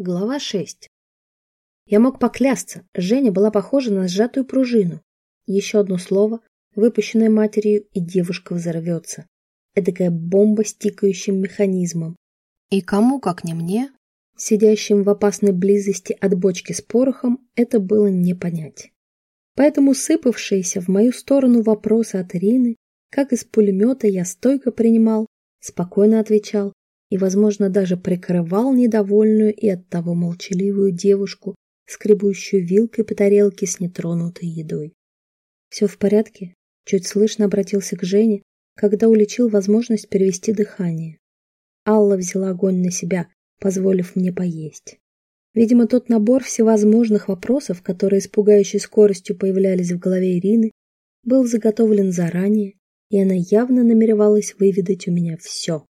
Глава 6. Я мог поклясться, Женя была похожа на сжатую пружину. Еще одно слово, выпущенное матерью, и девушка взорвется. Эдакая бомба с тикающим механизмом. И кому, как не мне, сидящим в опасной близости от бочки с порохом, это было не понять. Поэтому сыпавшиеся в мою сторону вопросы от Ирины, как из пулемета я стойко принимал, спокойно отвечал, и, возможно, даже прикрывал недовольную и оттого молчаливую девушку, скребущую вилкой по тарелке с нетронутой едой. «Все в порядке?» Чуть слышно обратился к Жене, когда уличил возможность перевести дыхание. Алла взяла огонь на себя, позволив мне поесть. Видимо, тот набор всевозможных вопросов, которые с пугающей скоростью появлялись в голове Ирины, был заготовлен заранее, и она явно намеревалась выведать у меня все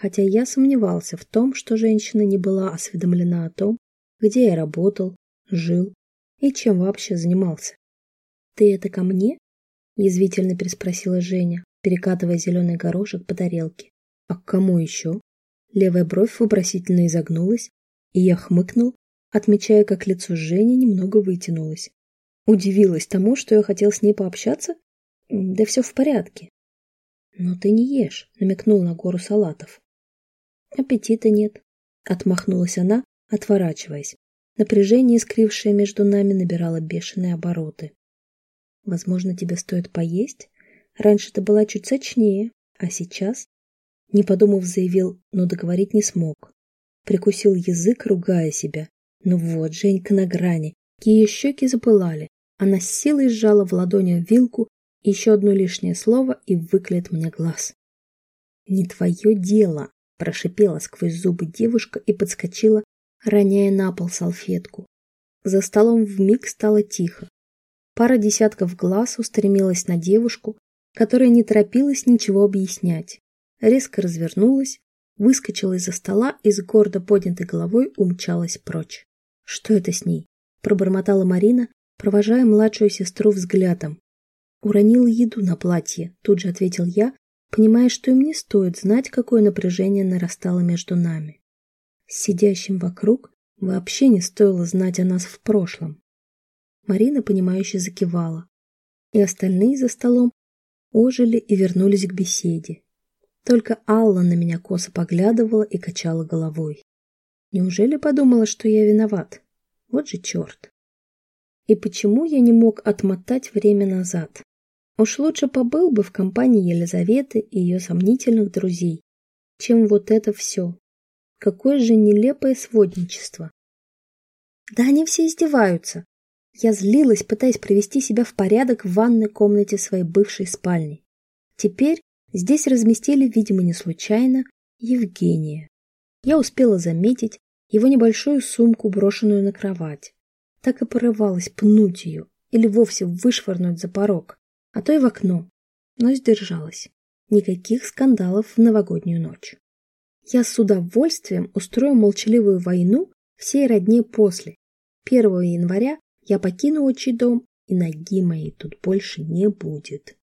хотя я сомневался в том, что женщина не была осведомлена о том, где я работал, жил и чем вообще занимался. «Ты это ко мне?» – язвительно переспросила Женя, перекатывая зеленый горошек по тарелке. «А к кому еще?» Левая бровь вопросительно изогнулась, и я хмыкнул, отмечая, как лицо Жени немного вытянулось. Удивилась тому, что я хотел с ней пообщаться? Да все в порядке. Но ты не ешь, намекнул на гору салатов. Аппетита нет, отмахнулась она, отворачиваясь. Напряжение, искрившее между нами, набирало бешеные обороты. Возможно, тебе стоит поесть? Раньше ты была чуть сочнее, а сейчас? Не подумав, заявил, но договорить не смог. Прикусил язык, ругая себя. Ну вот, Женька на грани. Ее щеки запылали. Она с силой сжала в ладонях вилку, еще одно лишнее слово и выклеит мне глаз. «Не твое дело», Прошипела сквозь зубы девушка и подскочила, роняя на пол салфетку. За столом вмиг стало тихо. Пара десятков глаз устремилась на девушку, которая не торопилась ничего объяснять. Резко развернулась, выскочила из-за стола и с гордо поднятой головой умчалась прочь. «Что это с ней?» – пробормотала Марина, провожая младшую сестру взглядом. «Уронила еду на платье», – тут же ответил я, понимая, что им не стоит знать, какое напряжение нарастало между нами. сидящим вокруг вообще не стоило знать о нас в прошлом. Марина, понимающе закивала, и остальные за столом ожили и вернулись к беседе. Только Алла на меня косо поглядывала и качала головой. Неужели подумала, что я виноват? Вот же черт! И почему я не мог отмотать время назад? Уж лучше побыл бы в компании Елизаветы и ее сомнительных друзей, чем вот это все. Какое же нелепое сводничество. Да они все издеваются. Я злилась, пытаясь привести себя в порядок в ванной комнате своей бывшей спальни. Теперь здесь разместили, видимо, не случайно, Евгения. Я успела заметить его небольшую сумку, брошенную на кровать. Так и порывалась пнуть ее или вовсе вышвырнуть за порог а то и в окно, но сдержалась. Никаких скандалов в новогоднюю ночь. Я с удовольствием устрою молчаливую войну всей родне после. 1 января я покину отчий дом, и ноги моей тут больше не будет.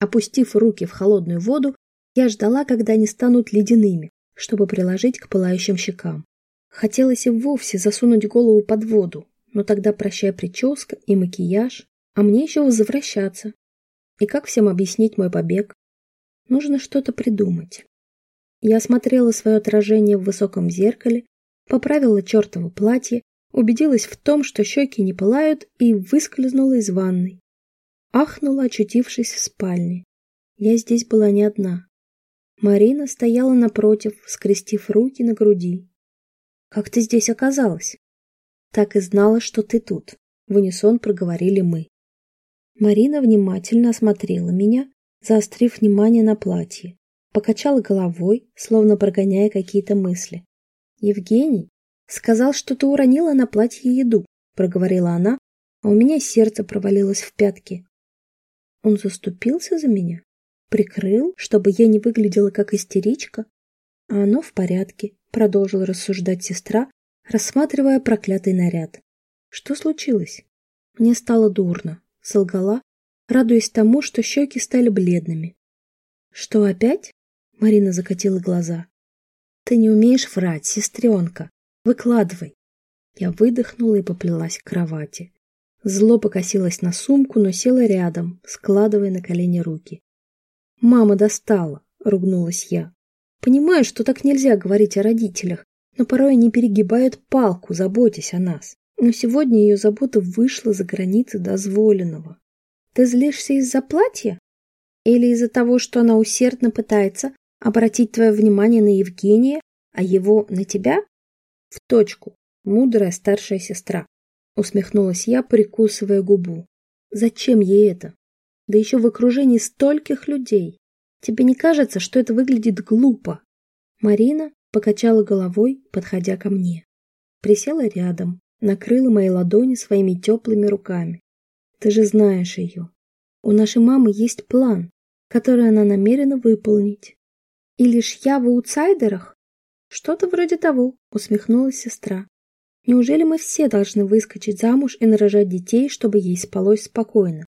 Опустив руки в холодную воду, я ждала, когда они станут ледяными, чтобы приложить к пылающим щекам. Хотелось и вовсе засунуть голову под воду, но тогда прощай прическа и макияж, а мне еще возвращаться, и как всем объяснить мой побег? Нужно что-то придумать. Я осмотрела свое отражение в высоком зеркале, поправила чертово платье, убедилась в том, что щеки не пылают, и выскользнула из ванной. Ахнула, очутившись в спальне. Я здесь была не одна. Марина стояла напротив, скрестив руки на груди. «Как ты здесь оказалась?» «Так и знала, что ты тут», — в унисон проговорили мы. Марина внимательно осмотрела меня, заострив внимание на платье. Покачала головой, словно прогоняя какие-то мысли. «Евгений сказал, что ты уронила на платье еду», — проговорила она, а у меня сердце провалилось в пятки. Он заступился за меня? Прикрыл, чтобы я не выглядела как истеричка? А оно в порядке, продолжила рассуждать сестра, рассматривая проклятый наряд. Что случилось? Мне стало дурно солгала, радуясь тому, что щеки стали бледными. «Что опять?» — Марина закатила глаза. «Ты не умеешь врать, сестренка!» — Выкладывай. Я выдохнула и поплелась к кровати. Зло покосилась на сумку, но села рядом, складывая на колени руки. «Мама достала», — ругнулась я. «Понимаю, что так нельзя говорить о родителях, но порой они перегибают палку, заботясь о нас. Но сегодня ее забота вышла за границы дозволенного. Ты злишься из-за платья? Или из-за того, что она усердно пытается обратить твое внимание на Евгения, а его на тебя? В точку, мудрая старшая сестра. Усмехнулась я, прикусывая губу. Зачем ей это? Да еще в окружении стольких людей. Тебе не кажется, что это выглядит глупо? Марина покачала головой, подходя ко мне. Присела рядом, накрыла мои ладони своими теплыми руками. Ты же знаешь ее. У нашей мамы есть план, который она намерена выполнить. И лишь я в аутсайдерах? Что-то вроде того, усмехнулась сестра. Неужели мы все должны выскочить замуж и нарожать детей, чтобы ей спалось спокойно?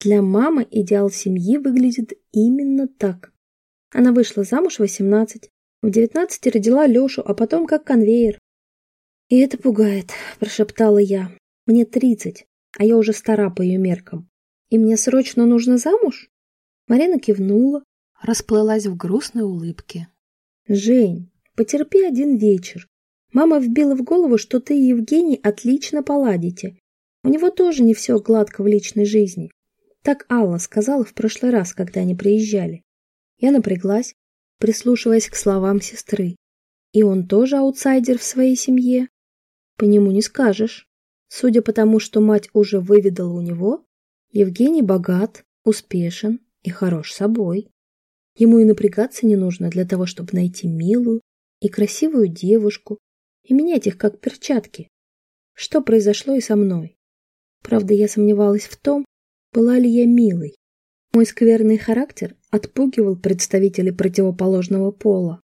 Для мамы идеал семьи выглядит именно так. Она вышла замуж в 18, в 19 родила Лешу, а потом как конвейер. «И это пугает», – прошептала я. «Мне 30, а я уже стара по ее меркам. И мне срочно нужно замуж?» Марина кивнула, расплылась в грустной улыбке. «Жень, потерпи один вечер. Мама вбила в голову, что ты и Евгений отлично поладите. У него тоже не все гладко в личной жизни. Так Алла сказала в прошлый раз, когда они приезжали. Я напряглась, прислушиваясь к словам сестры. И он тоже аутсайдер в своей семье? По нему не скажешь. Судя по тому, что мать уже выведала у него, Евгений богат, успешен и хорош собой. Ему и напрягаться не нужно для того, чтобы найти милую и красивую девушку и менять их как перчатки. Что произошло и со мной? Правда, я сомневалась в том, была ли я милой. Мой скверный характер отпугивал представителей противоположного пола.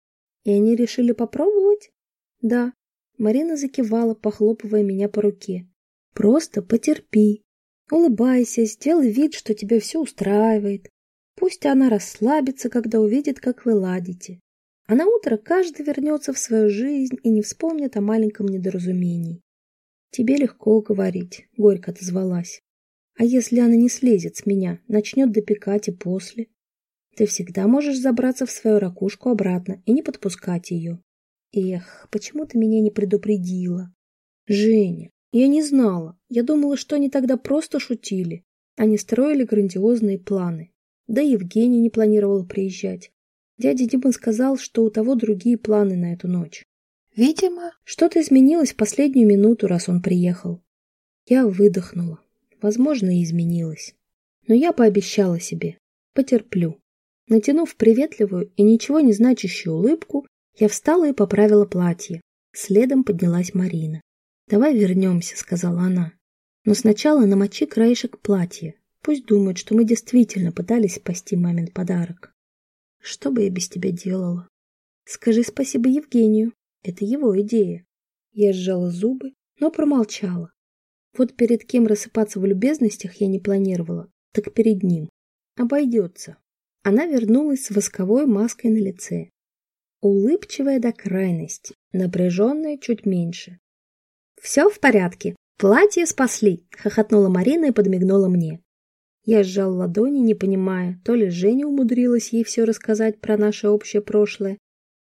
И они решили попробовать? Да. Марина закивала, похлопывая меня по руке. Просто потерпи. Улыбайся, сделай вид, что тебе все устраивает. Пусть она расслабится, когда увидит, как вы ладите. А на утро каждый вернется в свою жизнь и не вспомнит о маленьком недоразумении. Тебе легко говорить, горько отозвалась. А если она не слезет с меня, начнет допекать и после? Ты всегда можешь забраться в свою ракушку обратно и не подпускать ее. Эх, почему ты меня не предупредила? Женя, я не знала. Я думала, что они тогда просто шутили. Они строили грандиозные планы. Да и Евгений не планировал приезжать. Дядя Димон сказал, что у того другие планы на эту ночь. Видимо, что-то изменилось в последнюю минуту, раз он приехал. Я выдохнула. Возможно, и изменилось. Но я пообещала себе. Потерплю. Натянув приветливую и ничего не значащую улыбку, я встала и поправила платье. Следом поднялась Марина. «Давай вернемся», — сказала она. «Но сначала намочи краешек платья. Пусть думают, что мы действительно пытались спасти мамин подарок». «Что бы я без тебя делала?» «Скажи спасибо Евгению. Это его идея». Я сжала зубы, но промолчала. Вот перед кем рассыпаться в любезностях я не планировала, так перед ним. Обойдется. Она вернулась с восковой маской на лице. Улыбчивая до крайности, напряженная чуть меньше. «Все в порядке. Платье спасли!» — хохотнула Марина и подмигнула мне. Я сжал ладони, не понимая, то ли Женя умудрилась ей все рассказать про наше общее прошлое,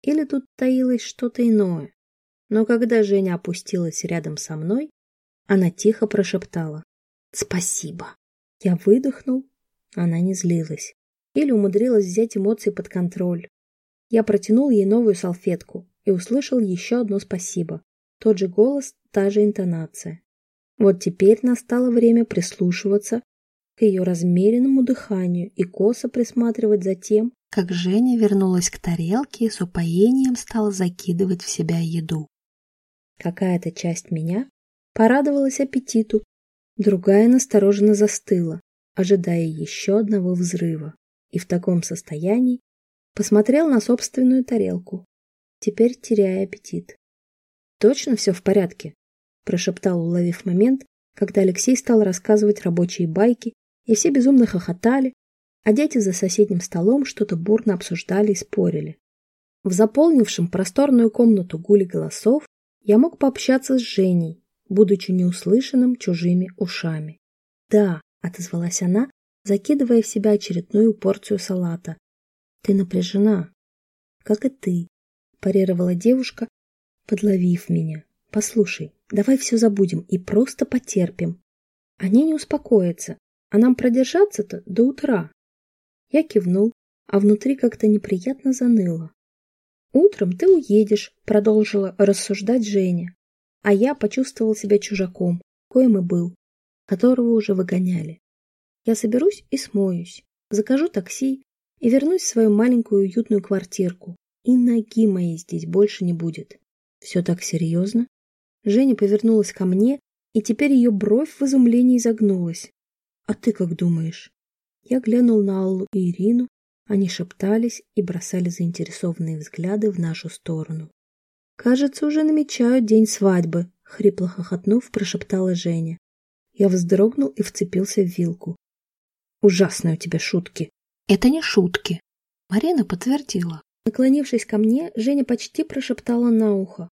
или тут таилось что-то иное. Но когда Женя опустилась рядом со мной, она тихо прошептала «Спасибо». Я выдохнул, она не злилась или умудрилась взять эмоции под контроль. Я протянул ей новую салфетку и услышал еще одно спасибо. Тот же голос, та же интонация. Вот теперь настало время прислушиваться к ее размеренному дыханию и косо присматривать за тем, как Женя вернулась к тарелке и с упоением стала закидывать в себя еду. Какая-то часть меня порадовалась аппетиту, другая настороженно застыла, ожидая еще одного взрыва и в таком состоянии посмотрел на собственную тарелку, теперь теряя аппетит. «Точно все в порядке?» – прошептал, уловив момент, когда Алексей стал рассказывать рабочие байки, и все безумно хохотали, а дети за соседним столом что-то бурно обсуждали и спорили. В заполнившем просторную комнату гуле голосов Я мог пообщаться с Женей, будучи неуслышанным чужими ушами. «Да», — отозвалась она, закидывая в себя очередную порцию салата. «Ты напряжена, как и ты», — парировала девушка, подловив меня. «Послушай, давай все забудем и просто потерпим. Они не успокоятся, а нам продержаться-то до утра». Я кивнул, а внутри как-то неприятно заныло. «Утром ты уедешь», — продолжила рассуждать Женя. А я почувствовал себя чужаком, коим и был, которого уже выгоняли. Я соберусь и смоюсь, закажу такси и вернусь в свою маленькую уютную квартирку. И ноги моей здесь больше не будет. Все так серьезно? Женя повернулась ко мне, и теперь ее бровь в изумлении загнулась. А ты как думаешь? Я глянул на Аллу и Ирину, они шептались и бросали заинтересованные взгляды в нашу сторону. «Кажется, уже намечают день свадьбы», — хрипло хохотнув, прошептала Женя. Я вздрогнул и вцепился в вилку. «Ужасные у тебя шутки!» «Это не шутки!» Марина подтвердила. Наклонившись ко мне, Женя почти прошептала на ухо.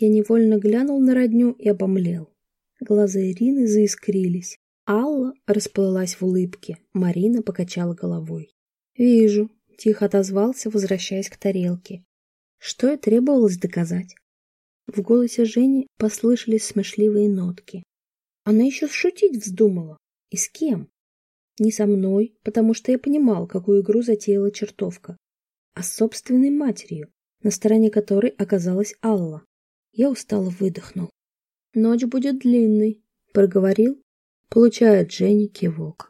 Я невольно глянул на родню и обомлел. Глаза Ирины заискрились. Алла расплылась в улыбке, Марина покачала головой. «Вижу», — тихо отозвался, возвращаясь к тарелке. Что и требовалось доказать. В голосе Жени послышались смешливые нотки. Она еще шутить вздумала. И с кем? Не со мной, потому что я понимал, какую игру затеяла чертовка, а с собственной матерью, на стороне которой оказалась Алла. Я устало выдохнул. «Ночь будет длинной», — проговорил, получая от Жени кивок.